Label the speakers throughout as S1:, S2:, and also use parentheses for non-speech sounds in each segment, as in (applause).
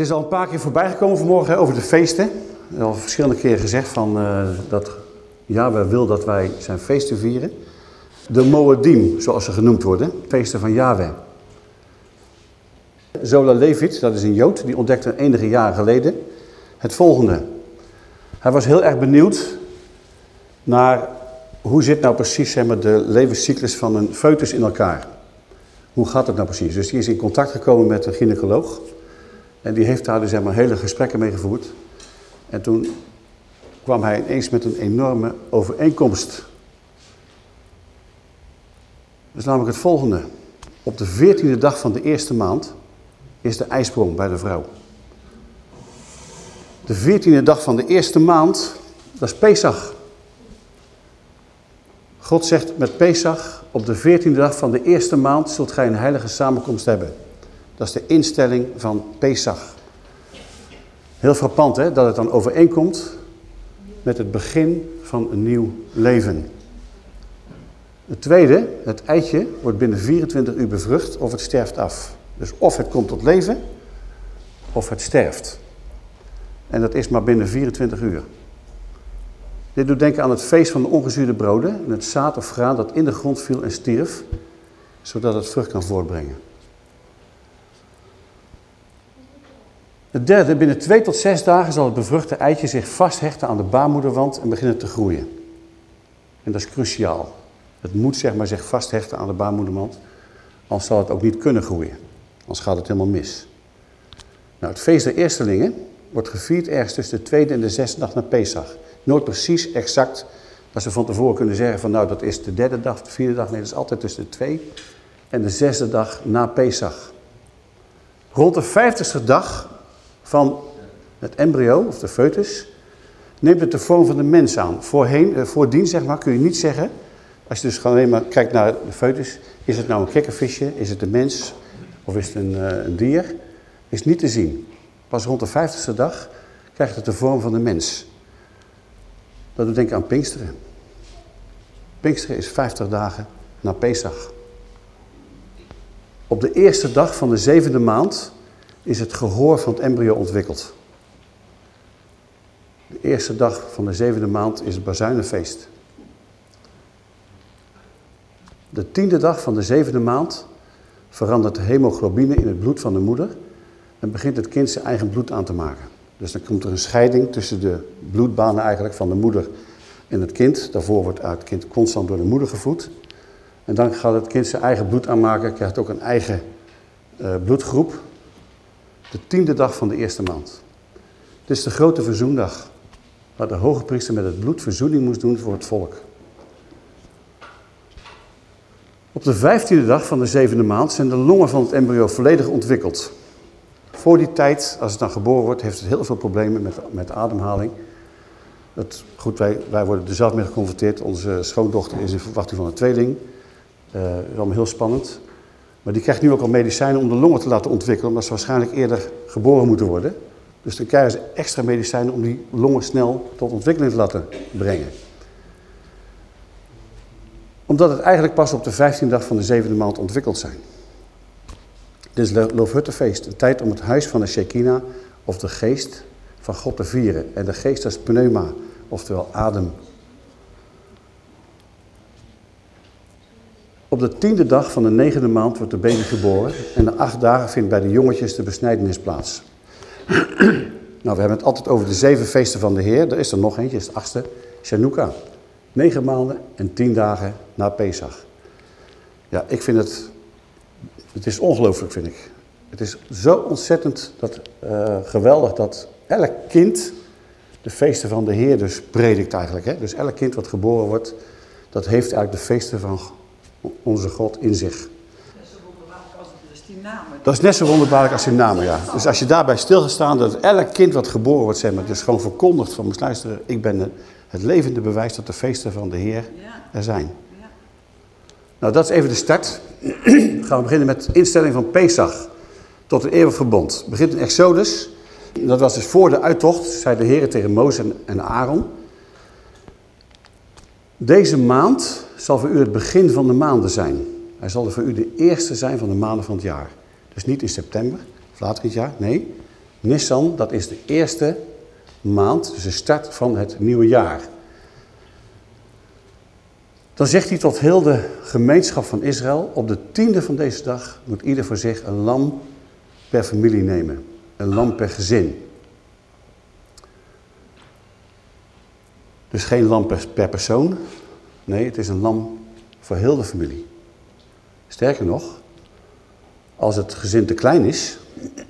S1: Is al een paar keer voorbij gekomen vanmorgen over de feesten. Al verschillende keren gezegd van, uh, dat Yahweh wil dat wij zijn feesten vieren. De Moedim, zoals ze genoemd worden, feesten van Yahweh. Zola Levit, dat is een Jood, die ontdekte enige jaren geleden het volgende. Hij was heel erg benieuwd naar hoe zit nou precies zeg maar, de levenscyclus van een foetus in elkaar. Hoe gaat het nou precies? Dus die is in contact gekomen met een gynaecoloog. En die heeft daar dus zeg maar, hele gesprekken mee gevoerd. En toen kwam hij ineens met een enorme overeenkomst. Is namelijk het volgende. Op de veertiende dag van de eerste maand is de ijsprong bij de vrouw. De veertiende dag van de eerste maand, dat is Pesach. God zegt met Pesach, op de veertiende dag van de eerste maand zult gij een heilige samenkomst hebben. Dat is de instelling van Pesach. Heel frappant hè, dat het dan overeenkomt met het begin van een nieuw leven. Het tweede, het eitje wordt binnen 24 uur bevrucht of het sterft af. Dus of het komt tot leven, of het sterft. En dat is maar binnen 24 uur. Dit doet denken aan het feest van de ongezuurde broden en het zaad of graan dat in de grond viel en stierf, zodat het vrucht kan voortbrengen. Het derde, binnen twee tot zes dagen zal het bevruchte eitje zich vasthechten aan de baarmoederwand en beginnen te groeien. En dat is cruciaal. Het moet zeg maar, zich vasthechten aan de baarmoederwand, anders zal het ook niet kunnen groeien. Anders gaat het helemaal mis. Nou, het feest der eerstelingen wordt gevierd ergens tussen de tweede en de zesde dag na Pesach. Nooit precies exact dat ze van tevoren kunnen zeggen van nou dat is de derde dag, de vierde dag. Nee, dat is altijd tussen de twee en de zesde dag na Pesach. Rond de vijftigste dag van het embryo of de foetus neemt het de vorm van de mens aan. Voorheen, eh, voordien zeg maar, kun je niet zeggen, als je dus gewoon alleen maar kijkt naar de foetus, is het nou een kikkervisje, is het een mens of is het een, een dier, is niet te zien. Pas rond de vijftigste dag krijgt het de vorm van de mens. Dat doet denken aan Pinksteren. Pinksteren is 50 dagen na Pesach. Op de eerste dag van de zevende maand is het gehoor van het embryo ontwikkeld. De eerste dag van de zevende maand is het bazuinenfeest. De tiende dag van de zevende maand verandert de hemoglobine in het bloed van de moeder en begint het kind zijn eigen bloed aan te maken. Dus dan komt er een scheiding tussen de bloedbanen eigenlijk van de moeder en het kind. Daarvoor wordt het kind constant door de moeder gevoed. En dan gaat het kind zijn eigen bloed aanmaken, krijgt ook een eigen uh, bloedgroep. De tiende dag van de eerste maand. Het is de grote verzoendag. Waar de hoge priester met het bloed verzoening moest doen voor het volk. Op de vijftiende dag van de zevende maand zijn de longen van het embryo volledig ontwikkeld. Voor die tijd, als het dan geboren wordt, heeft het heel veel problemen met, met ademhaling. Het, goed, wij, wij worden er zelf mee geconfronteerd. Onze schoondochter is in verwachting van een tweeling. Uh, dat is allemaal heel spannend. Die krijgt nu ook al medicijnen om de longen te laten ontwikkelen, omdat ze waarschijnlijk eerder geboren moeten worden. Dus dan krijgen ze extra medicijnen om die longen snel tot ontwikkeling te laten brengen. Omdat het eigenlijk pas op de 15e dag van de zevende maand ontwikkeld zijn. Dit is Loofhuttenfeest, een tijd om het huis van de Shekinah of de geest van God te vieren. En de geest is pneuma, oftewel adem. Op de tiende dag van de negende maand wordt de baby geboren en na acht dagen vindt bij de jongetjes de besnijdenis plaats. nou, we hebben het altijd over de zeven feesten van de Heer. Er is er nog eentje, is het achtste, Chanukah. Negen maanden en tien dagen na Pesach. Ja, ik vind het het is ongelooflijk, vind ik. Het is zo ontzettend dat, uh, geweldig dat elk kind de feesten van de Heer dus predikt eigenlijk. Hè? Dus elk kind wat geboren wordt, dat heeft eigenlijk de feesten van onze God in zich. Dat is net zo wonderbaarlijk als die namen, ja. Dus als je daarbij stilgestaan dat elk kind wat geboren wordt, zeg maar, dus gewoon verkondigt van, moest luisteren, ik ben het levende bewijs dat de feesten van de Heer er zijn. Nou, dat is even de start. (clears throat) gaan we beginnen met de instelling van Pesach tot een eeuwig verbond. Het begint in Exodus. Dat was dus voor de uittocht, zei de Heer tegen Mozes en Aaron. Deze maand zal voor u het begin van de maanden zijn. Hij zal voor u de eerste zijn van de maanden van het jaar. Dus niet in september of later het jaar, nee. Nissan, dat is de eerste maand, dus de start van het nieuwe jaar. Dan zegt hij tot heel de gemeenschap van Israël, op de tiende van deze dag moet ieder voor zich een lam per familie nemen. Een lam per gezin. Dus geen lam per, persoon. Nee, het is een lam voor heel de familie. Sterker nog, als het gezin te klein is,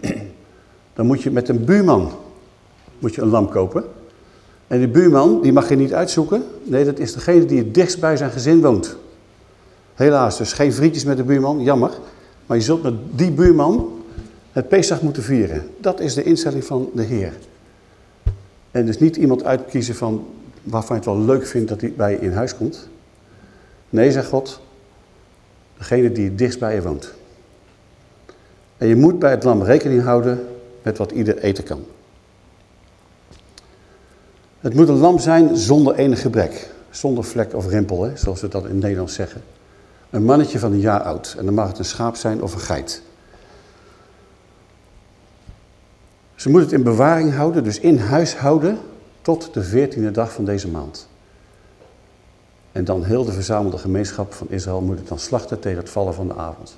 S1: (clears throat) dan moet je met een buurman moet je een lam kopen. En die buurman, die mag je niet uitzoeken. Nee, dat is degene die het dichtst bij zijn gezin woont. Helaas, dus geen vriendjes met de buurman, jammer. Maar je zult met die buurman het Pesach moeten vieren. Dat is de instelling van de Heer. En dus niet iemand uitkiezen van waarvan je het wel leuk vindt dat hij bij je in huis komt. Nee, zegt God, degene die het dichtst bij je woont. En je moet bij het lam rekening houden met wat ieder eten kan. Het moet een lam zijn zonder enig gebrek. Zonder vlek of rimpel, hè, zoals we dat in Nederland zeggen. Een mannetje van een jaar oud. En dan mag het een schaap zijn of een geit. Ze moet het in bewaring houden, dus in huis houden, tot de veertiende dag van deze maand. En dan heel de verzamelde gemeenschap van Israël moet het dan slachten tegen het vallen van de avond.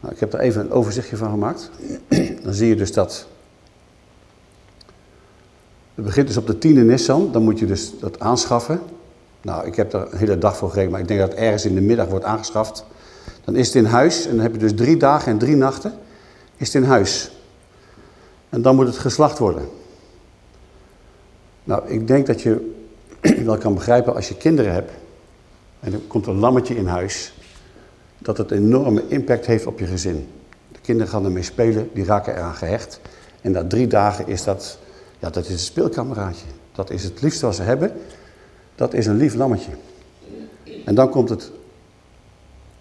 S1: Nou, ik heb daar even een overzichtje van gemaakt. (clears throat) Dan zie je dus dat... Het begint dus op de tiende Nissan, dan moet je dus dat aanschaffen. Nou, ik heb daar een hele dag voor gerekend, maar ik denk dat het ergens in de middag wordt aangeschaft. Dan is het in huis en dan heb je dus drie dagen en drie nachten is het in huis. En dan moet het geslacht worden. Nou, ik denk dat je wel kan begrijpen als je kinderen hebt en er komt een lammetje in huis, dat het een enorme impact heeft op je gezin. De kinderen gaan ermee spelen, die raken eraan gehecht. En na drie dagen is dat, ja, dat is een speelkameraadje. Dat is het liefste wat ze hebben. Dat is een lief lammetje. En dan komt het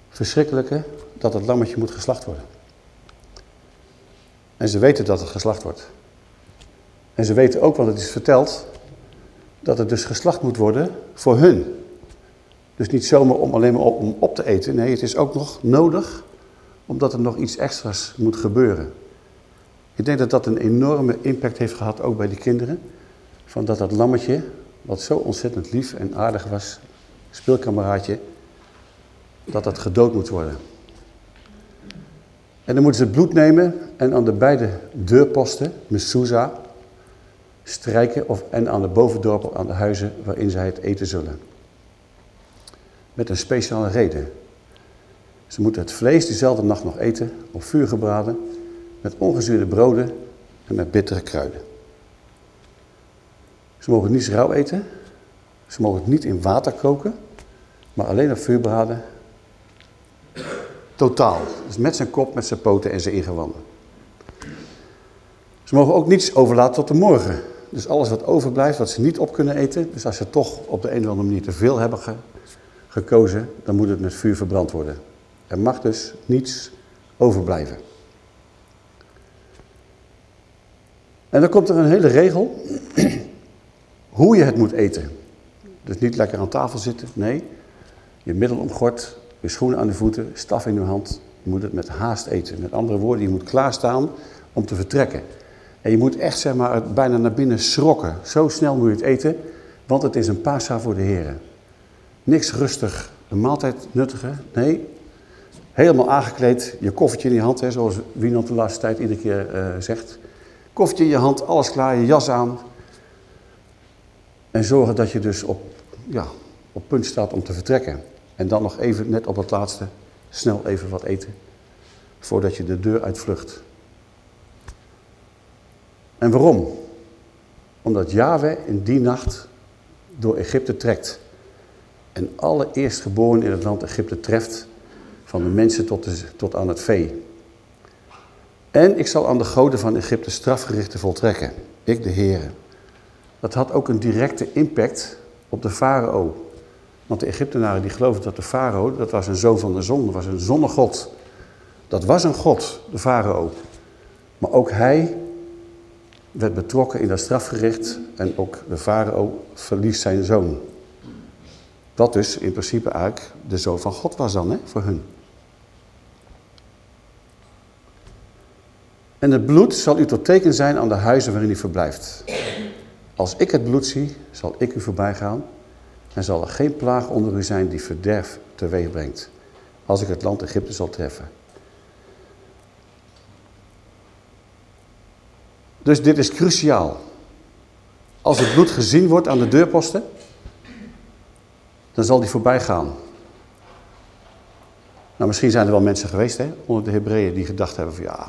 S1: verschrikkelijke dat het lammetje moet geslacht worden. En ze weten dat het geslacht wordt. En ze weten ook, want het is verteld, dat het dus geslacht moet worden voor hun. Dus niet zomaar om alleen maar op, om op te eten. Nee, het is ook nog nodig omdat er nog iets extra's moet gebeuren. Ik denk dat dat een enorme impact heeft gehad ook bij die kinderen. Van dat dat lammetje, wat zo ontzettend lief en aardig was, speelkameraadje, dat dat gedood moet worden. En dan moeten ze het bloed nemen en aan de beide deurposten, mezuzah, strijken of, en aan de bovendorpel aan de huizen waarin zij het eten zullen. Met een speciale reden. Ze moeten het vlees diezelfde nacht nog eten, op vuur gebraden, met ongezuurde broden en met bittere kruiden. Ze mogen niet rauw eten, ze mogen het niet in water koken, maar alleen op vuur braden. Totaal. Dus met zijn kop, met zijn poten en zijn ingewanden. Ze mogen ook niets overlaten tot de morgen. Dus alles wat overblijft, wat ze niet op kunnen eten. Dus als ze toch op de een of andere manier te veel hebben gekozen, dan moet het met vuur verbrand worden. Er mag dus niets overblijven. En dan komt er een hele regel (clears throat) hoe je het moet eten. Dus niet lekker aan tafel zitten, nee. Je middel omgort, je schoenen aan de voeten, staf in je hand. Je moet het met haast eten. Met andere woorden, je moet klaarstaan om te vertrekken. En je moet echt zeg maar, bijna naar binnen schrokken. Zo snel moet je het eten, want het is een pasa voor de heren. Niks rustig, een maaltijd nuttigen. Nee, helemaal aangekleed, je koffertje in je hand, hè, zoals Wienand de laatste tijd iedere keer uh, zegt. Koffertje in je hand, alles klaar, je jas aan. En zorgen dat je dus op, ja, op punt staat om te vertrekken. En dan nog even, net op het laatste, snel even wat eten. Voordat je de deur uitvlucht. En waarom? Omdat Yahweh in die nacht door Egypte trekt. En alle eerstgeboren in het land Egypte treft, van de mensen tot, de, tot aan het vee. En ik zal aan de goden van Egypte strafgerichten voltrekken. Ik de Heere. Dat had ook een directe impact op de farao. Want de Egyptenaren die geloofden dat de farao, dat was een zoon van de zon, dat was een zonnegod. Dat was een god, de farao. Maar ook hij werd betrokken in dat strafgericht en ook de farao verliest zijn zoon. Wat dus in principe eigenlijk de zoon van God was dan, hè, voor hun. En het bloed zal u tot teken zijn aan de huizen waarin u verblijft. Als ik het bloed zie, zal ik u voorbij gaan en zal er geen plaag onder u zijn die verderf teweeg brengt, als ik het land Egypte zal treffen. Dus dit is cruciaal. Als het bloed gezien wordt aan de deurposten, dan zal die voorbij gaan. Nou, misschien zijn er wel mensen geweest hè, onder de Hebreeën die gedacht hebben van ja,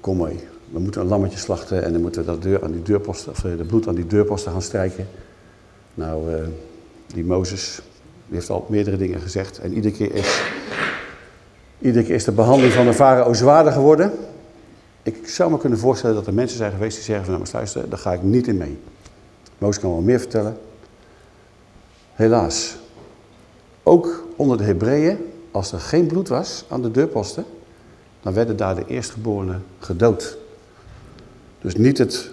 S1: kom mee, we moeten een lammetje slachten en dan moeten we dat deur aan die deurposten, of eh, de bloed aan die deurposten gaan strijken. Nou, uh, die Mozes, die heeft al meerdere dingen gezegd en iedere keer is, iedere keer is de behandeling van de farao zwaarder geworden. Ik zou me kunnen voorstellen dat er mensen zijn geweest die zeggen van nou, luister, daar ga ik niet in mee. Mozes kan wel meer vertellen. Helaas, ook onder de Hebreeën, als er geen bloed was aan de deurposten, dan werden daar de eerstgeborenen gedood. Dus niet het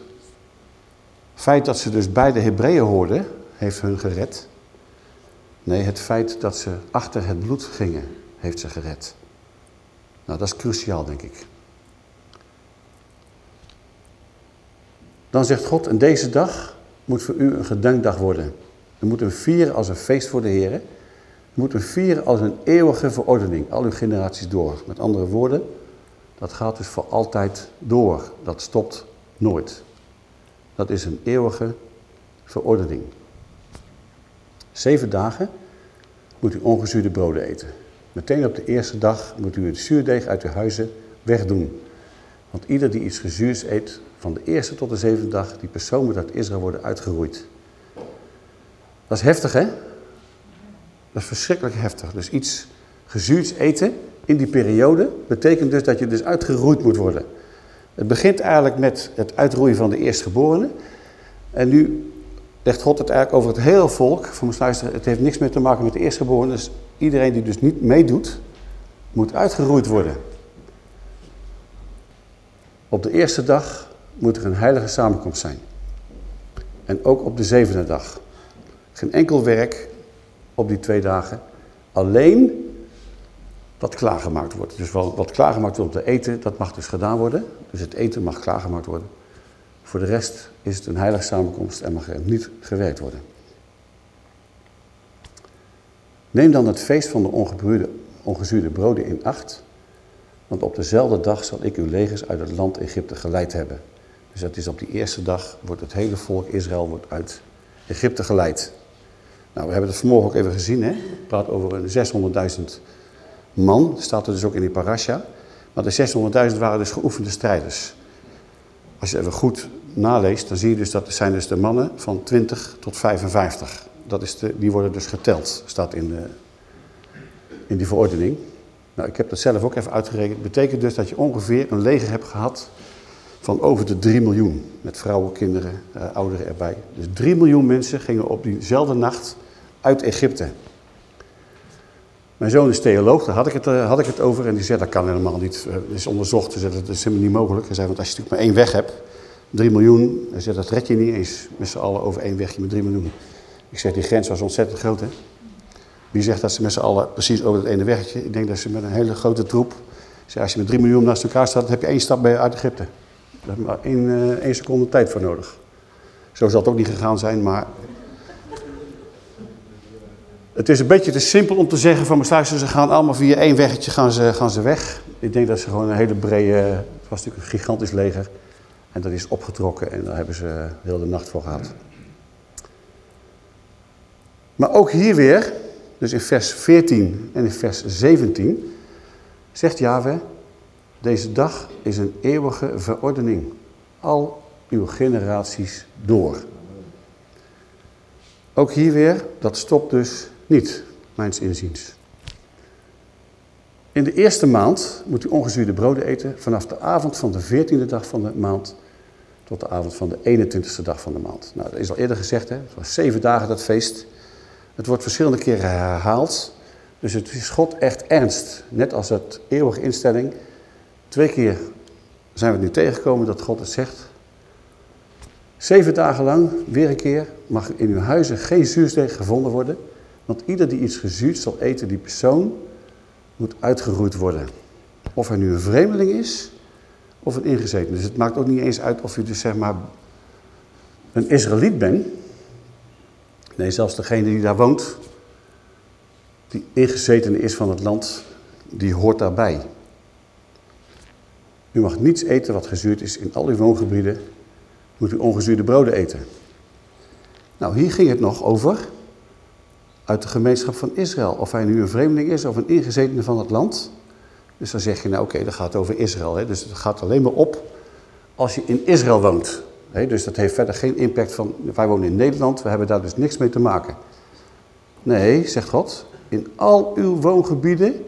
S1: feit dat ze dus bij de Hebreeën hoorden, heeft hun gered. Nee, het feit dat ze achter het bloed gingen, heeft ze gered. Nou, dat is cruciaal, denk ik. Dan zegt God, en deze dag moet voor u een gedenkdag worden. We moeten vieren als een feest voor de Heer. We moeten vieren als een eeuwige verordening, al uw generaties door. Met andere woorden, dat gaat dus voor altijd door. Dat stopt nooit. Dat is een eeuwige verordening. Zeven dagen moet u ongezuurde broden eten. Meteen op de eerste dag moet u het zuurdeeg uit uw huizen wegdoen. Want ieder die iets gezuurs eet, van de eerste tot de zevende dag, die persoon moet uit Israël worden uitgeroeid. Dat is heftig, hè? Dat is verschrikkelijk heftig. Dus iets gezuurds eten in die periode betekent dus dat je dus uitgeroeid moet worden. Het begint eigenlijk met het uitroeien van de eerstgeborenen. En nu legt God het eigenlijk over het hele volk. Voor luisteren, het heeft niks meer te maken met de eerstgeborenen. Dus iedereen die dus niet meedoet, moet uitgeroeid worden. Op de eerste dag moet er een heilige samenkomst zijn. En ook op de zevende dag. Geen enkel werk op die twee dagen. Alleen wat klaargemaakt wordt. Dus wat klaargemaakt wordt om te eten, dat mag dus gedaan worden. Dus het eten mag klaargemaakt worden. Voor de rest is het een heilige samenkomst en mag er niet gewerkt worden. Neem dan het feest van de ongezuurde broden in acht, want op dezelfde dag zal ik uw legers uit het land Egypte geleid hebben. Dus dat is op die eerste dag, wordt het hele volk Israël wordt uit Egypte geleid. Nou, we hebben het vanmorgen ook even gezien, hè? Het praat over 600.000 man, staat er dus ook in die parasha. Maar de 600.000 waren dus geoefende strijders. Als je even goed naleest, dan zie je dus dat het zijn dus de mannen van 20 tot 55. Dat is de, die worden dus geteld, staat in, de, in die verordening. Nou, ik heb dat zelf ook even uitgerekend. Betekent dus dat je ongeveer een leger hebt gehad van over de 3 miljoen. Met vrouwen, kinderen, uh, ouderen erbij. Dus 3 miljoen mensen gingen op diezelfde nacht uit Egypte. Mijn zoon is theoloog, daar had ik het, uh, had ik het over. En die zei, dat kan helemaal niet. Uh, is onderzocht, dus dat is helemaal niet mogelijk. Hij zei, want als je natuurlijk maar één weg hebt, 3 miljoen. Hij zei, dat red je niet eens met z'n allen over één wegje met 3 miljoen. Ik zeg, die grens was ontzettend groot, hè. Wie zegt dat ze met z'n allen precies over het ene weggetje? Ik denk dat ze met een hele grote troep... Zei, als je met 3 miljoen naast elkaar staat, heb je één stap bij uit Egypte. Daar heb je maar één, uh, één seconde tijd voor nodig. Zo zal het ook niet gegaan zijn, maar het is een beetje te simpel om te zeggen van mijn ze gaan allemaal via één weggetje gaan ze, gaan ze weg. Ik denk dat ze gewoon een hele brede, het was natuurlijk een gigantisch leger. En dat is opgetrokken en daar hebben ze heel de nacht voor gehad. Maar ook hier weer, dus in vers 14 en in vers 17, zegt Yahweh, deze dag is een eeuwige verordening. Al uw generaties door. Ook hier weer, dat stopt dus niet, mijns inziens. In de eerste maand moet u ongezuurde broden eten vanaf de avond van de veertiende dag van de maand tot de avond van de 21ste dag van de maand. Nou, dat is al eerder gezegd, hè? het was zeven dagen dat feest. Het wordt verschillende keren herhaald. Dus het is God echt ernst. Net als het eeuwige instelling. Twee keer zijn we nu tegengekomen dat God het zegt. Zeven dagen lang, weer een keer, mag in uw huizen geen zuursteeg gevonden worden. Want ieder die iets gezuurd zal eten, die persoon moet uitgeroeid worden. Of hij nu een vreemdeling is, of een ingezeten. Dus het maakt ook niet eens uit of je dus zeg maar een Israëliet bent. Nee, zelfs degene die daar woont, die ingezeten is van het land, die hoort daarbij. U mag niets eten wat gezuurd is in al uw woongebieden. Moet u ongezuurde broden eten. Nou, hier ging het nog over uit de gemeenschap van Israël. Of hij nu een vreemdeling is of een ingezetene van het land. Dus dan zeg je, nou oké, okay, dat gaat over Israël. Hè? Dus het gaat alleen maar op als je in Israël woont. Hè? Dus dat heeft verder geen impact van, wij wonen in Nederland, we hebben daar dus niks mee te maken. Nee, zegt God, in al uw woongebieden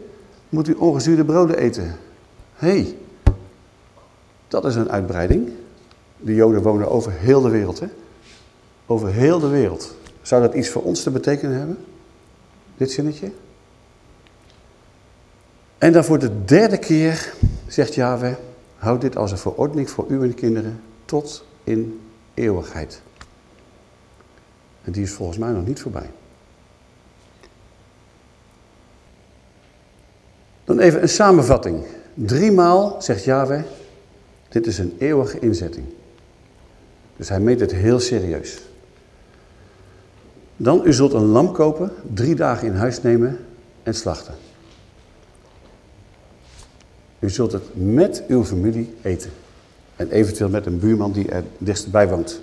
S1: moet u ongezuurde broden eten. Hey, dat is een uitbreiding. De Joden wonen over heel de wereld, hè? Over heel de wereld. Zou dat iets voor ons te betekenen hebben? Dit zinnetje? En dan voor de derde keer zegt Yahweh, houd dit als een verordening voor u en de kinderen tot in eeuwigheid. En die is volgens mij nog niet voorbij. Dan even een samenvatting. Driemaal zegt Yahweh, dit is een eeuwige inzetting. Dus hij meet het heel serieus. Dan, u zult een lam kopen, drie dagen in huis nemen en slachten. U zult het met uw familie eten. En eventueel met een buurman die er dichtstbij woont.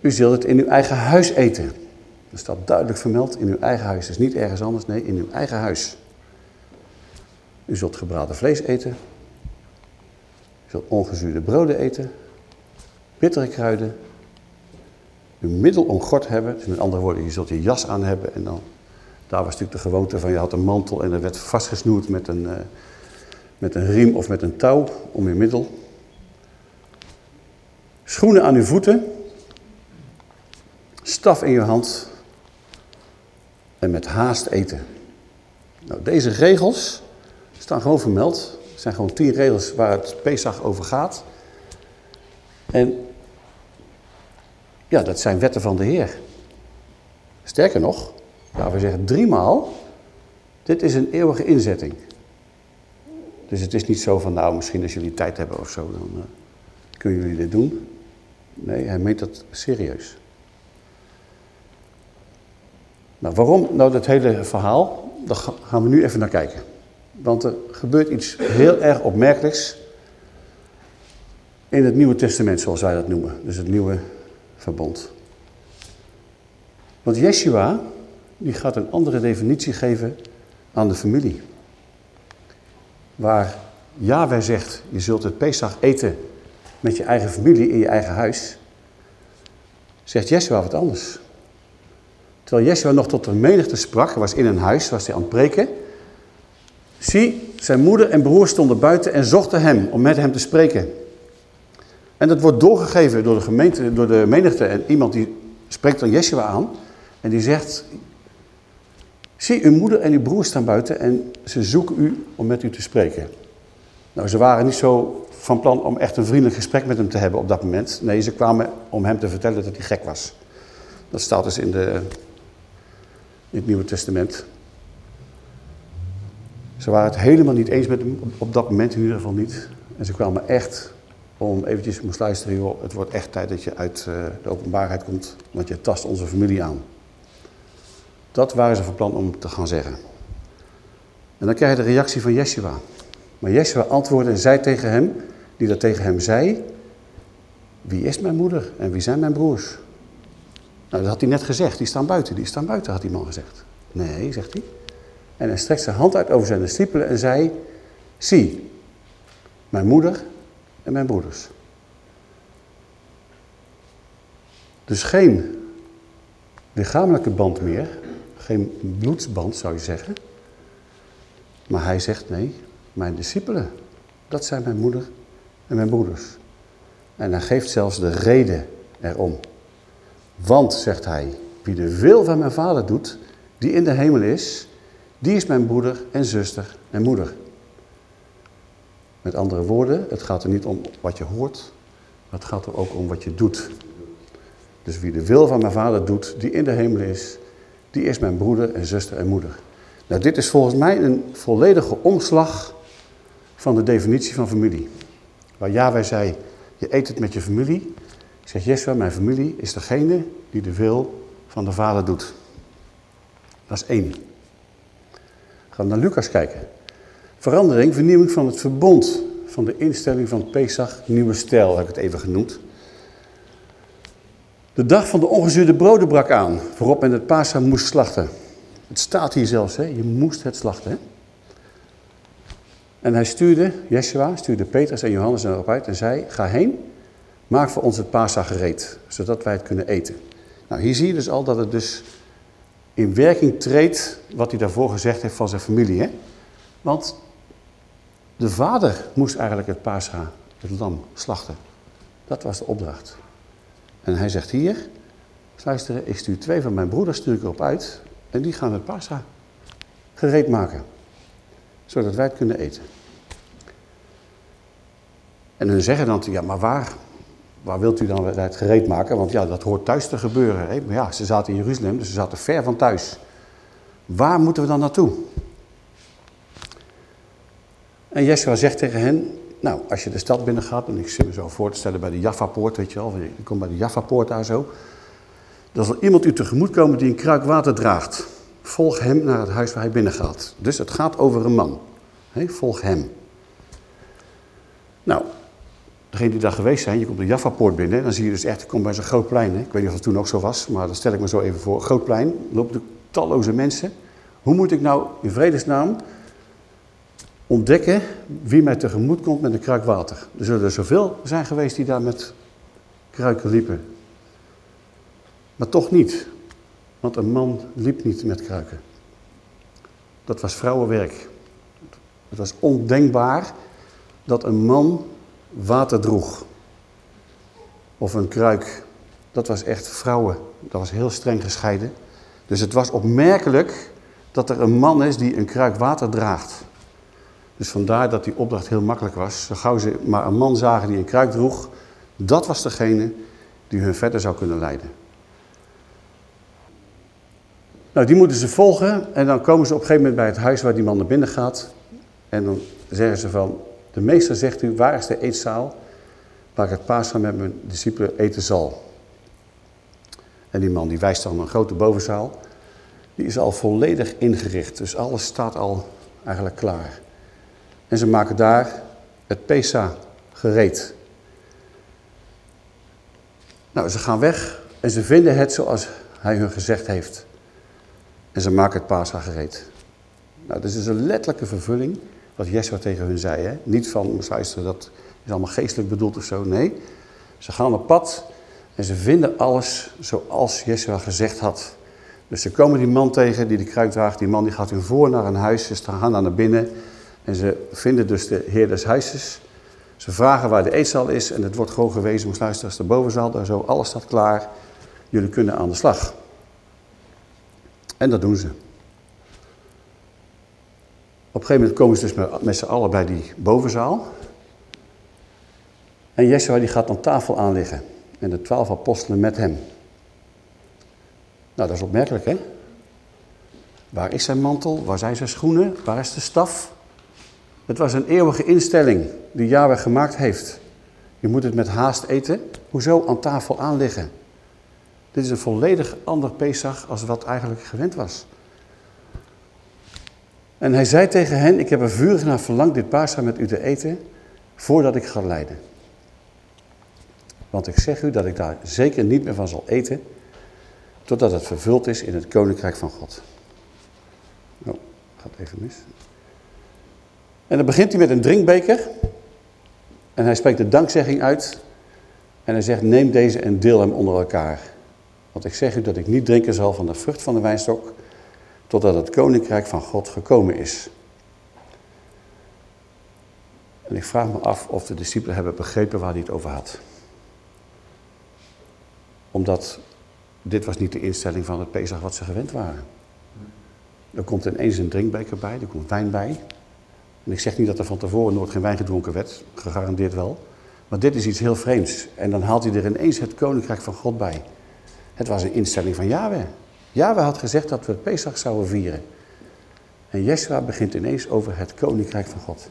S1: U zult het in uw eigen huis eten. Dat staat duidelijk vermeld in uw eigen huis. Dus niet ergens anders, nee, in uw eigen huis. U zult gebraden vlees eten. Zult ongezuurde broden eten. Bittere kruiden. Uw middel omgord hebben. Met andere woorden, je zult je jas aan hebben en dan daar was natuurlijk de gewoonte van je had een mantel en er werd vastgesnoerd met een, uh, met een riem of met een touw om je middel. Schoenen aan uw voeten. Staf in je hand. En met haast eten. Nou, deze regels staan gewoon vermeld. Zijn gewoon tien regels waar het Pesach over gaat. En ja, dat zijn wetten van de Heer. Sterker nog, nou, we zeggen driemaal, dit is een eeuwige inzetting. Dus het is niet zo van, nou, misschien als jullie tijd hebben of zo, dan uh, kunnen jullie dit doen. Nee, hij meent dat serieus. Nou, waarom nou dat hele verhaal? Daar gaan we nu even naar kijken. Want er gebeurt iets heel erg opmerkelijks in het Nieuwe Testament, zoals wij dat noemen. Dus het Nieuwe Verbond. Want Yeshua, die gaat een andere definitie geven aan de familie. Waar Yahweh zegt, je zult het Pesach eten met je eigen familie in je eigen huis, zegt Yeshua wat anders. Terwijl Yeshua nog tot de menigte sprak, was in een huis, was hij aan het preken. Zie, zijn moeder en broer stonden buiten en zochten hem om met hem te spreken. En dat wordt doorgegeven door de gemeente, door de menigte en iemand die spreekt dan Yeshua aan. En die zegt, Zie, uw moeder en uw broer staan buiten en ze zoeken u om met u te spreken. Nou, ze waren niet zo van plan om echt een vriendelijk gesprek met hem te hebben op dat moment. Nee, ze kwamen om hem te vertellen dat hij gek was. Dat staat dus in, de, in het Nieuwe Testament. Ze waren het helemaal niet eens met hem, op dat moment in ieder geval niet. En ze kwamen echt om eventjes moest luisteren, joh, het wordt echt tijd dat je uit eh, de openbaarheid komt, want je tast onze familie aan. Dat waren ze van plan om te gaan zeggen. En dan krijg je de reactie van Yeshua. Maar Yeshua antwoordde en zei tegen hem, die dat tegen hem zei... Wie is mijn moeder en wie zijn mijn broers? Nou, dat had hij net gezegd. Die staan buiten, die staan buiten, had die man gezegd. Nee, zegt hij. En hij strekt zijn hand uit over zijn discipelen en zei... Zie, mijn moeder en mijn broeders. Dus geen lichamelijke band meer, geen bloedsband zou je zeggen. Maar hij zegt nee, mijn discipelen, dat zijn mijn moeder en mijn broeders. En hij geeft zelfs de reden erom. Want, zegt hij, wie de wil van mijn vader doet, die in de hemel is, die is mijn broeder en zuster en moeder. Met andere woorden, het gaat er niet om wat je hoort, maar het gaat er ook om wat je doet. Dus wie de wil van mijn vader doet, die in de hemel is, die is mijn broeder en zuster en moeder. Nou, dit is volgens mij een volledige omslag van de definitie van familie. Waar Yahweh zei, je eet het met je familie. Zegt Yeshua, mijn familie is degene die de wil van de vader doet. Dat is één. We naar Lucas kijken. Verandering, vernieuwing van het verbond. Van de instelling van Pesach, nieuwe stijl, heb ik het even genoemd. De dag van de ongezuurde broden brak aan, waarop men het Pascha moest slachten. Het staat hier zelfs, hè? je moest het slachten. En hij stuurde, Yeshua stuurde Petrus en Johannes erop uit en zei, ga heen, maak voor ons het Pascha gereed, zodat wij het kunnen eten. Nou, hier zie je dus al dat het dus in werking treedt wat hij daarvoor gezegd heeft van zijn familie. Hè? Want de vader moest eigenlijk het Pascha, het lam, slachten. Dat was de opdracht. En hij zegt hier, luister, ik stuur twee van mijn broeders stuur ik erop uit en die gaan het Pascha gereed maken. Zodat wij het kunnen eten. En hun zeggen dan, ja maar waar, waar wilt u dan het gereed maken? Want ja, dat hoort thuis te gebeuren. Hè? Maar ja, ze zaten in Jeruzalem, dus ze zaten ver van thuis. Waar moeten we dan naartoe? En Yeshua zegt tegen hen, nou, als je de stad binnen gaat, en ik zit me zo voor te stellen bij de Jaffa-poort, weet je wel, je komt bij de Jaffa-poort daar zo. Dan zal iemand u tegemoet komen die een kruik water draagt. Volg hem naar het huis waar hij binnen gaat. Dus het gaat over een man. volg hem. Nou, degene die daar geweest zijn, je komt de Jaffa-poort binnen, dan zie je dus echt, je komt bij zo'n groot plein. Hè? Ik weet niet of het toen ook zo was, maar dat stel ik me zo even voor. Groot plein, lopen talloze mensen. Hoe moet ik nou in vredesnaam ontdekken wie mij tegemoet komt met een kruik water. Er zullen er zoveel zijn geweest die daar met kruiken liepen. Maar toch niet. Want een man liep niet met kruiken. Dat was vrouwenwerk. Het was ondenkbaar dat een man water droeg. Of een kruik. Dat was echt vrouwen. Dat was heel streng gescheiden. Dus het was opmerkelijk dat er een man is die een kruik water draagt. Dus vandaar dat die opdracht heel makkelijk was. Zo gauw ze maar een man zagen die een kruik droeg, dat was degene die hun verder zou kunnen leiden. Nou, die moeten ze volgen en dan komen ze op een gegeven moment bij het huis waar die man naar binnen gaat. En dan zeggen ze van, de meester zegt u, waar is de eetzaal waar ik het paasgaan met mijn discipelen eten zal? En die man die wijst dan een grote bovenzaal. Die is al volledig ingericht, dus alles staat al eigenlijk klaar. En ze maken daar het Pesa gereed. Nou, ze gaan weg en ze vinden het zoals hij hun gezegd heeft. En ze maken het Pasa gereed. Nou, is dus een letterlijke vervulling wat Yeshua tegen hun zei. Hè? Niet van, luister, dat is allemaal geestelijk bedoeld of zo. Nee, ze gaan op pad en ze vinden alles zoals Yeshua gezegd had. Dus ze komen die man tegen die de kruik draagt. Die man die gaat hun voor naar een huis. Ze gaan naar binnen. En ze vinden dus de heer des huizes. Ze vragen waar de eetzaal is en het wordt gewoon gewezen, moest luisteren, als de bovenzaal, daar zo, alles staat klaar. Jullie kunnen aan de slag. En dat doen ze. Op een gegeven moment komen ze dus met, met z'n allen bij die bovenzaal. En Yeshua die gaat aan tafel aanliggen. En de twaalf apostelen met hem. Nou, dat is opmerkelijk, hè? Waar is zijn mantel? Waar zijn zijn schoenen? Waar is de staf? Het was een eeuwige instelling die Yahweh gemaakt heeft. Je moet het met haast eten. Hoezo aan tafel aanliggen? Dit is een volledig ander Pesach als wat eigenlijk gewend was. En hij zei tegen hen, ik heb er vurig naar verlangd dit paascha met u te eten, voordat ik ga lijden. Want ik zeg u dat ik daar zeker niet meer van zal eten, totdat het vervuld is in het koninkrijk van God. Oh, gaat even mis. En dan begint hij met een drinkbeker. En hij spreekt de dankzegging uit. En hij zegt, neem deze en deel hem onder elkaar. Want ik zeg u dat ik niet drinken zal van de vrucht van de wijnstok, totdat het koninkrijk van God gekomen is. En ik vraag me af of de discipelen hebben begrepen waar hij het over had. Omdat dit was niet de instelling van het Pesach wat ze gewend waren. Er komt ineens een drinkbeker bij, er komt wijn bij. En ik zeg niet dat er van tevoren nooit geen wijn gedronken werd, gegarandeerd wel. Maar dit is iets heel vreemds. En dan haalt hij er ineens het koninkrijk van God bij. Het was een instelling van Yahweh. Yahweh had gezegd dat we Pesach zouden vieren. En Yeshua begint ineens over het koninkrijk van God.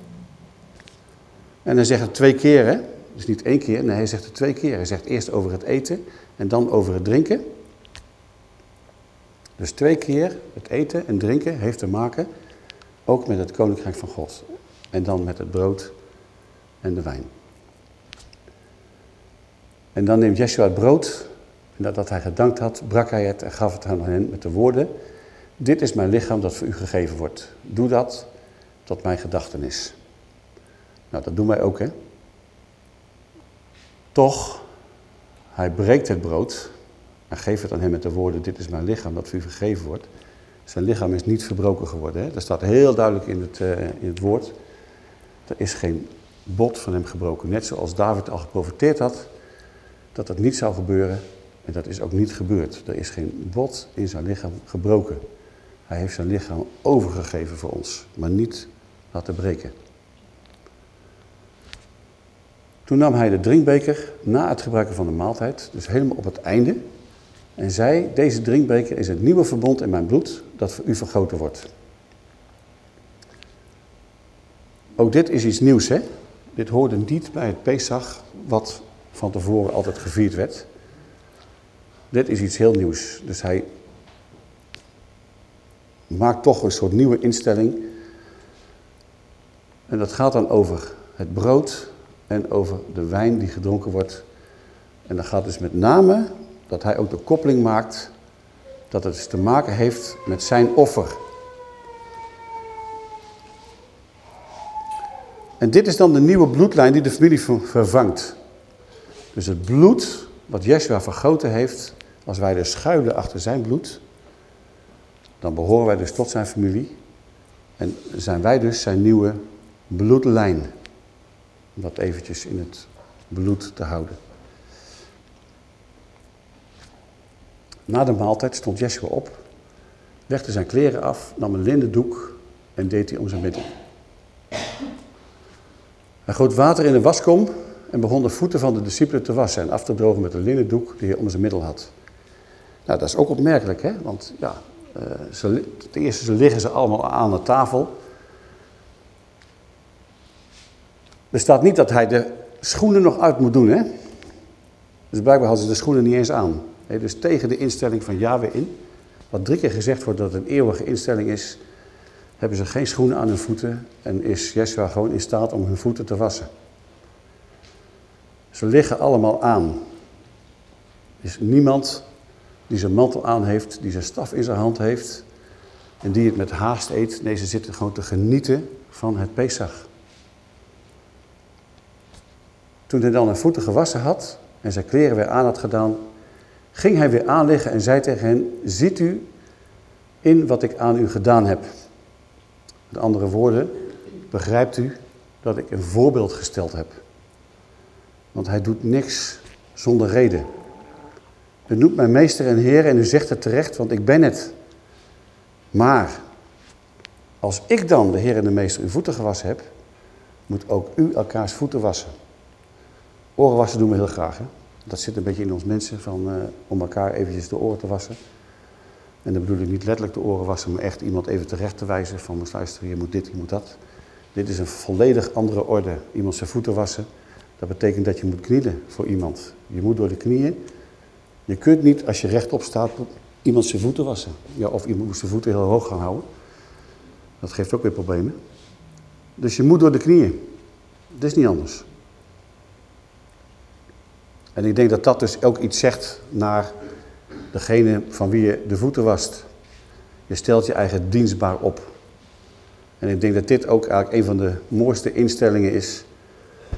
S1: En hij zegt het twee keer, hè? Dus niet één keer, nee, hij zegt het twee keer. Hij zegt eerst over het eten en dan over het drinken. Dus twee keer het eten en drinken heeft te maken ook met het koninkrijk van God. En dan met het brood en de wijn. En dan neemt Yeshua het brood. En nadat hij gedankt had, brak hij het en gaf het aan hen met de woorden. Dit is mijn lichaam dat voor u gegeven wordt. Doe dat tot mijn gedachtenis. Nou, dat doen wij ook, hè. Toch, hij breekt het brood en geeft het aan hem met de woorden, dit is mijn lichaam dat voor u gegeven wordt. Zijn lichaam is niet verbroken geworden. Hè? Dat staat heel duidelijk in het, uh, in het woord. Er is geen bot van hem gebroken. Net zoals David al geprofiteerd had dat dat niet zou gebeuren. En dat is ook niet gebeurd. Er is geen bot in zijn lichaam gebroken. Hij heeft zijn lichaam overgegeven voor ons, maar niet laten breken. Toen nam hij de drinkbeker na het gebruiken van de maaltijd, dus helemaal op het einde, en zei, deze drinkbeker is het nieuwe verbond in mijn bloed dat voor u vergoten wordt. Ook dit is iets nieuws, hè? Dit hoorde niet bij het Pesach, wat van tevoren altijd gevierd werd. Dit is iets heel nieuws. Dus hij maakt toch een soort nieuwe instelling. En dat gaat dan over het brood en over de wijn die gedronken wordt. En dat gaat dus met name dat hij ook de koppeling maakt dat het dus te maken heeft met zijn offer. En dit is dan de nieuwe bloedlijn die de familie vervangt. Dus het bloed wat Yeshua vergoten heeft, als wij dus schuilen achter zijn bloed, dan behoren wij dus tot zijn familie. En zijn wij dus zijn nieuwe bloedlijn. Om dat eventjes in het bloed te houden. Na de maaltijd stond Yeshua op, legde zijn kleren af, nam een linnen doek en deed die om zijn middel. Hij goot water in een waskom en begon de voeten van de discipelen te wassen en af te drogen met een linnen doek die hij om zijn middel had. Nou, dat is ook opmerkelijk, hè? want ja, uh, ze, ten eerste liggen ze allemaal aan de tafel. Er staat niet dat hij de schoenen nog uit moet doen, hè? Dus blijkbaar hadden ze de schoenen niet eens aan. dus tegen de instelling van Yahweh in, wat drie keer gezegd wordt dat het een eeuwige instelling is, hebben ze geen schoenen aan hun voeten en is Yeshua gewoon in staat om hun voeten te wassen. Ze liggen allemaal aan. Er is niemand die zijn mantel aan heeft, die zijn staf in zijn hand heeft en die het met haast eet. Nee, ze zitten gewoon te genieten van het Pesach. Toen hij dan zijn voeten gewassen had en zijn kleren weer aan had gedaan, ging hij weer aanliggen en zei tegen hen, ziet u in wat ik aan u gedaan heb. Met andere woorden, begrijpt u dat ik een voorbeeld gesteld heb. Want hij doet niks zonder reden. U noemt mij meester en heer en u zegt het terecht, want ik ben het. Maar als ik dan, de heer en de meester, uw voeten gewassen heb, moet ook u elkaars voeten wassen. Oren wassen doen we heel graag. Hè? Dat zit een beetje in ons mensen, van, uh, om elkaar eventjes de oren te wassen. En dan bedoel ik niet letterlijk de oren wassen, maar echt iemand even terecht te wijzen van, luister, je moet dit, je moet dat. Dit is een volledig andere orde. Iemand zijn voeten wassen, dat betekent dat je moet knielen voor iemand. Je moet door de knieën. Je kunt niet, als je rechtop staat, iemand zijn voeten wassen. Ja, of iemand moet zijn voeten heel hoog gaan houden. Dat geeft ook weer problemen. Dus je moet door de knieën. Dat is niet anders. En ik denk dat dat dus ook iets zegt naar degene van wie je de voeten wast. Je stelt je eigen dienstbaar op. En ik denk dat dit ook eigenlijk een van de mooiste instellingen is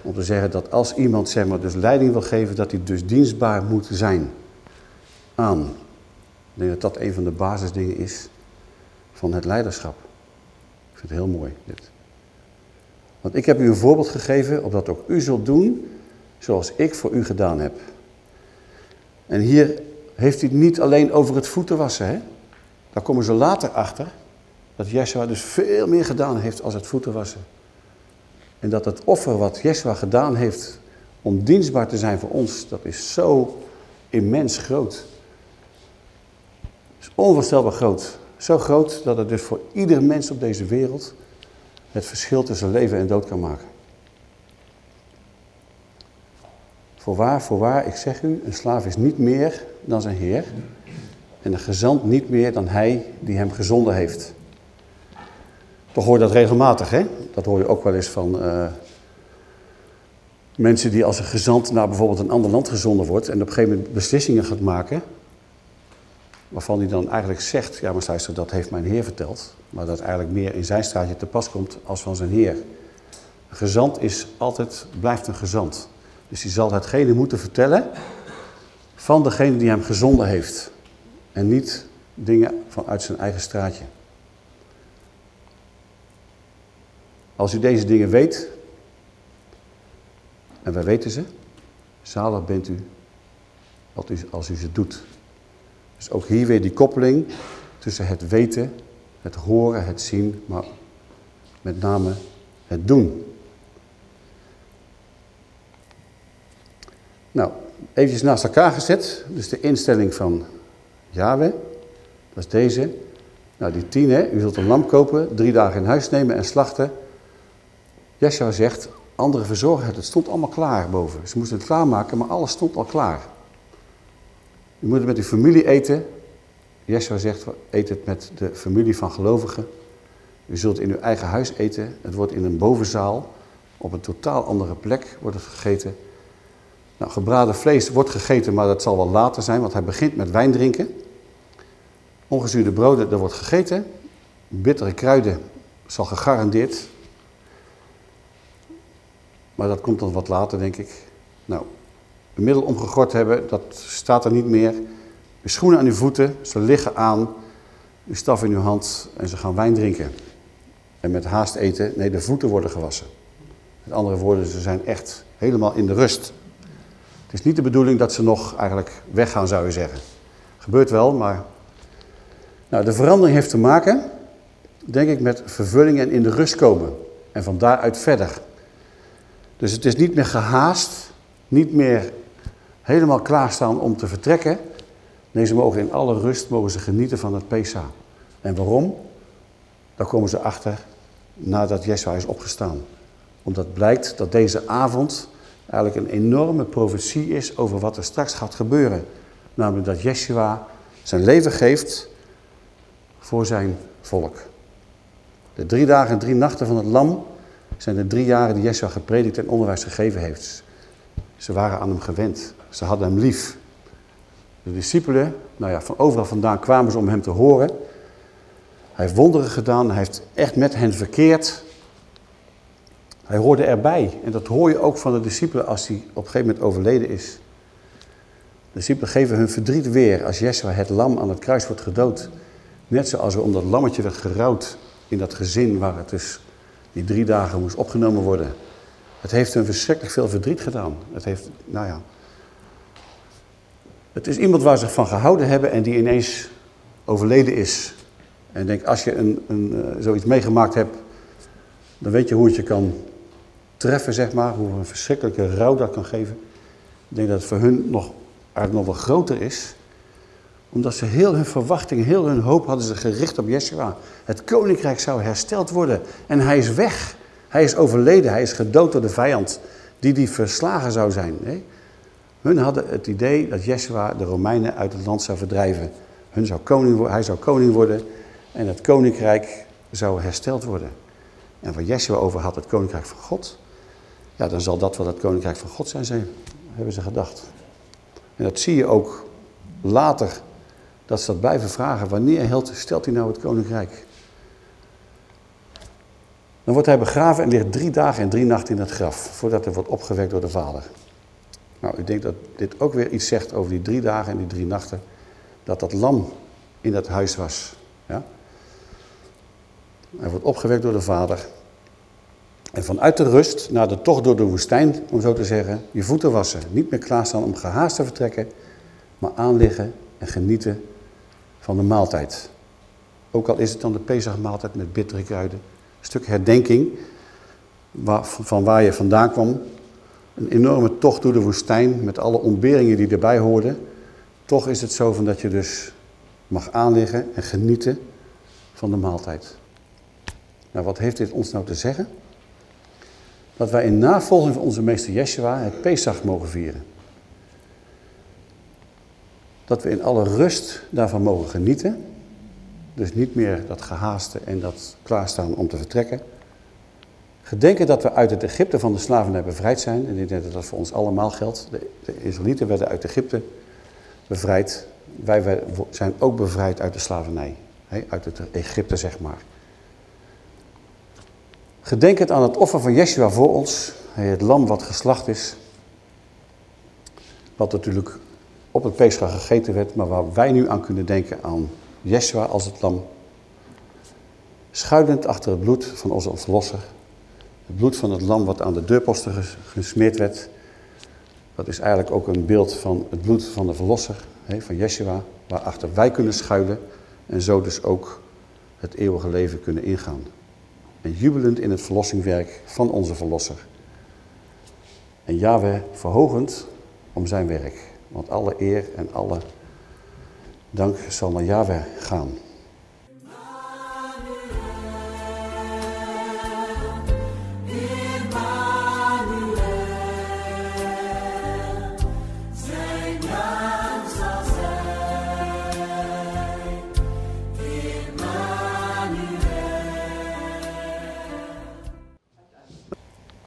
S1: om te zeggen dat als iemand zeg maar, dus leiding wil geven, dat hij dus dienstbaar moet zijn aan. Ik denk dat dat een van de basisdingen is van het leiderschap. Ik vind het heel mooi, dit. Want ik heb u een voorbeeld gegeven, opdat ook u zult doen zoals ik voor u gedaan heb. En hier heeft hij het niet alleen over het voeten wassen. Hè? Daar komen ze later achter. Dat Yeshua dus veel meer gedaan heeft als het voeten wassen. En dat het offer wat Yeshua gedaan heeft om dienstbaar te zijn voor ons, dat is zo immens groot. Is onvoorstelbaar groot. Zo groot dat het dus voor ieder mens op deze wereld het verschil tussen leven en dood kan maken. Voorwaar, voorwaar, ik zeg u, een slaaf is niet meer dan zijn heer en een gezant niet meer dan hij die hem gezonden heeft. Toch hoor je dat regelmatig, hè? Dat hoor je ook wel eens van uh, mensen die als een gezant naar bijvoorbeeld een ander land gezonden wordt en op een gegeven moment beslissingen gaat maken, waarvan hij dan eigenlijk zegt, ja maar luister, dat heeft mijn heer verteld, maar dat eigenlijk meer in zijn straatje te pas komt als van zijn heer. Een gezant is altijd, blijft een gezant. Dus hij zal hetgene moeten vertellen van degene die hem gezonden heeft. En niet dingen vanuit zijn eigen straatje. Als u deze dingen weet, en wij weten ze, zalig bent u als u ze doet. Dus ook hier weer die koppeling tussen het weten, het horen, het zien, maar met name het doen. Nou, eventjes naast elkaar gezet. Dus de instelling van Yahweh, dat is deze. Nou, die tien, hè. U zult een lam kopen, drie dagen in huis nemen en slachten. Yeshua zegt, anderen verzorgen het. Het stond allemaal klaar boven. Ze moesten het klaarmaken, maar alles stond al klaar. U moet het met uw familie eten. Yeshua zegt, eet het met de familie van gelovigen. U zult in uw eigen huis eten. Het wordt in een bovenzaal, op een totaal andere plek wordt het gegeten. Nou, gebraden vlees wordt gegeten, maar dat zal wel later zijn, want hij begint met wijn drinken. Ongezuurde broden, er wordt gegeten. Bittere kruiden zal gegarandeerd. Maar dat komt dan wat later, denk ik. Nou, een middel omgegord hebben, dat staat er niet meer. Uw schoenen aan uw voeten, ze liggen aan. Uw staf in uw hand en ze gaan wijn drinken. En met haast eten, nee, de voeten worden gewassen. Met andere woorden, ze zijn echt helemaal in de rust. Het is niet de bedoeling dat ze nog eigenlijk weggaan, zou je zeggen. Gebeurt wel, maar... Nou, de verandering heeft te maken, denk ik, met vervulling en in de rust komen. En van daaruit verder. Dus het is niet meer gehaast, niet meer helemaal klaarstaan om te vertrekken. Nee, ze mogen in alle rust mogen ze genieten van het Pesa. En waarom? Daar komen ze achter nadat Yeshua is opgestaan. Omdat blijkt dat deze avond eigenlijk een enorme profetie is over wat er straks gaat gebeuren. Namelijk dat Yeshua zijn leven geeft voor zijn volk. De drie dagen en drie nachten van het lam zijn de drie jaren die Yeshua gepredikt en onderwijs gegeven heeft. Ze waren aan hem gewend. Ze hadden hem lief. De discipelen, nou ja, van overal vandaan kwamen ze om hem te horen. Hij heeft wonderen gedaan, hij heeft echt met hen verkeerd. Hij hoorde erbij. En dat hoor je ook van de discipelen als hij op een gegeven moment overleden is. De discipelen geven hun verdriet weer als Yeshua het lam aan het kruis wordt gedood. Net zoals er om dat lammetje werd gerouwd in dat gezin waar het dus die drie dagen moest opgenomen worden. Het heeft hun verschrikkelijk veel verdriet gedaan. Het heeft, nou ja. Het is iemand waar ze van gehouden hebben en die ineens overleden is. En denk, als je een, een, uh, zoiets meegemaakt hebt, dan weet je hoe het je kan treffen, zeg maar. Hoe een verschrikkelijke rouw dat kan geven. Ik denk dat het voor hun nog, eigenlijk nog wel groter is. Omdat ze heel hun verwachting, heel hun hoop hadden ze gericht op Yeshua. Het koninkrijk zou hersteld worden. En hij is weg. Hij is overleden. Hij is gedood door de vijand. Die die verslagen zou zijn. Nee? Hun hadden het idee dat Yeshua de Romeinen uit het land zou verdrijven. Hun zou koning, hij zou koning worden. En het koninkrijk zou hersteld worden. En waar Yeshua over had, het koninkrijk van God. Ja, dan zal dat wel het koninkrijk van God zijn, zijn, hebben ze gedacht. En dat zie je ook later, dat ze dat blijven vragen. Wanneer stelt hij nou het koninkrijk? Dan wordt hij begraven en ligt drie dagen en drie nachten in het graf, voordat hij wordt opgewekt door de vader. Nou, ik denk dat dit ook weer iets zegt over die drie dagen en die drie nachten, dat dat lam in dat huis was. Ja? Hij wordt opgewekt door de vader. En vanuit de rust naar de tocht door de woestijn, om zo te zeggen, je voeten wassen. Niet meer klaarstaan om gehaast te vertrekken, maar aanliggen en genieten van de maaltijd. Ook al is het dan de Pesachmaaltijd met bittere kruiden. Een stuk herdenking van waar je vandaan kwam. Een enorme tocht door de woestijn met alle ontberingen die erbij hoorden. Toch is het zo van dat je dus mag aanliggen en genieten van de maaltijd. Nou, wat heeft dit ons nou te zeggen? Dat wij in navolging van onze meester Yeshua het Pesach mogen vieren. Dat we in alle rust daarvan mogen genieten. Dus niet meer dat gehaaste en dat klaarstaan om te vertrekken. Gedenken dat we uit het Egypte van de slavernij bevrijd zijn. En ik denk dat dat voor ons allemaal geldt. De, Israëlieten werden uit Egypte bevrijd. Wij zijn ook bevrijd uit de slavernij. Uit het Egypte, zeg maar. Gedenkend aan het offer van Yeshua voor ons. Het lam wat geslacht is. Wat natuurlijk op het Pesach gegeten werd. Maar waar wij nu aan kunnen denken aan Yeshua als het lam. Schuilend achter het bloed van onze verlosser. Het bloed van het lam wat aan de deurposten gesmeerd werd. Dat is eigenlijk ook een beeld van het bloed van de verlosser, van Yeshua. Waarachter wij kunnen schuilen en zo dus ook het eeuwige leven kunnen ingaan. En jubelend in het verlossingwerk van onze verlosser. En Yahweh verhogend om zijn werk. Want alle eer en alle dank zal naar Yahweh gaan.